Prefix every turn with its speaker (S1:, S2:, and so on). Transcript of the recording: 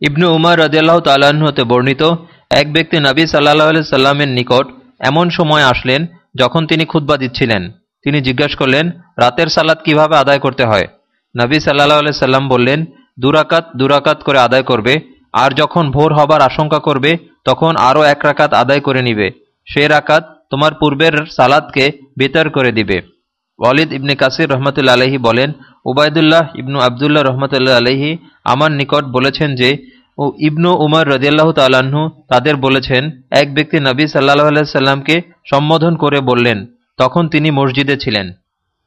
S1: ইবনু উমার রদিয়াল্লাহ তাল্লাহ্নতে বর্ণিত, এক ব্যক্তি নবী সাল্লাহ সাল্লামের নিকট এমন সময় আসলেন যখন তিনি খুতবা দিচ্ছিলেন। তিনি জিজ্ঞাসা করলেন, রাতের সালাদ কীভাবে আদায় করতে হয়? নবী সাল্লাহ সাল্লাম বললেন, দুরাকাত দুরাকাত করে আদায় করবে, আর যখন ভোর হবার আশঙ্কা করবে, তখন আরও এক রাকাত আদায় করে নিবে। সে রাকাত তোমার পূর্বের সালাদকে বেতার করে দিবে। ওয়ালিদ ইবনে কাসির রহমতুল্লা আলহি বলেন, উবায়দুল্লাহ ইবনু আবদুল্লাহ রহমতুল্লাহ আলহি আমার নিকট বলেছেন যে, ও ইবনু উমর রদিয়াল্লাহ তাল্লাহ্ন তাদের বলেছেন, এক ব্যক্তি নবী সাল্লাহ সাল্লামকে সম্বোধন করে বললেন, তখন তিনি মসজিদে ছিলেন।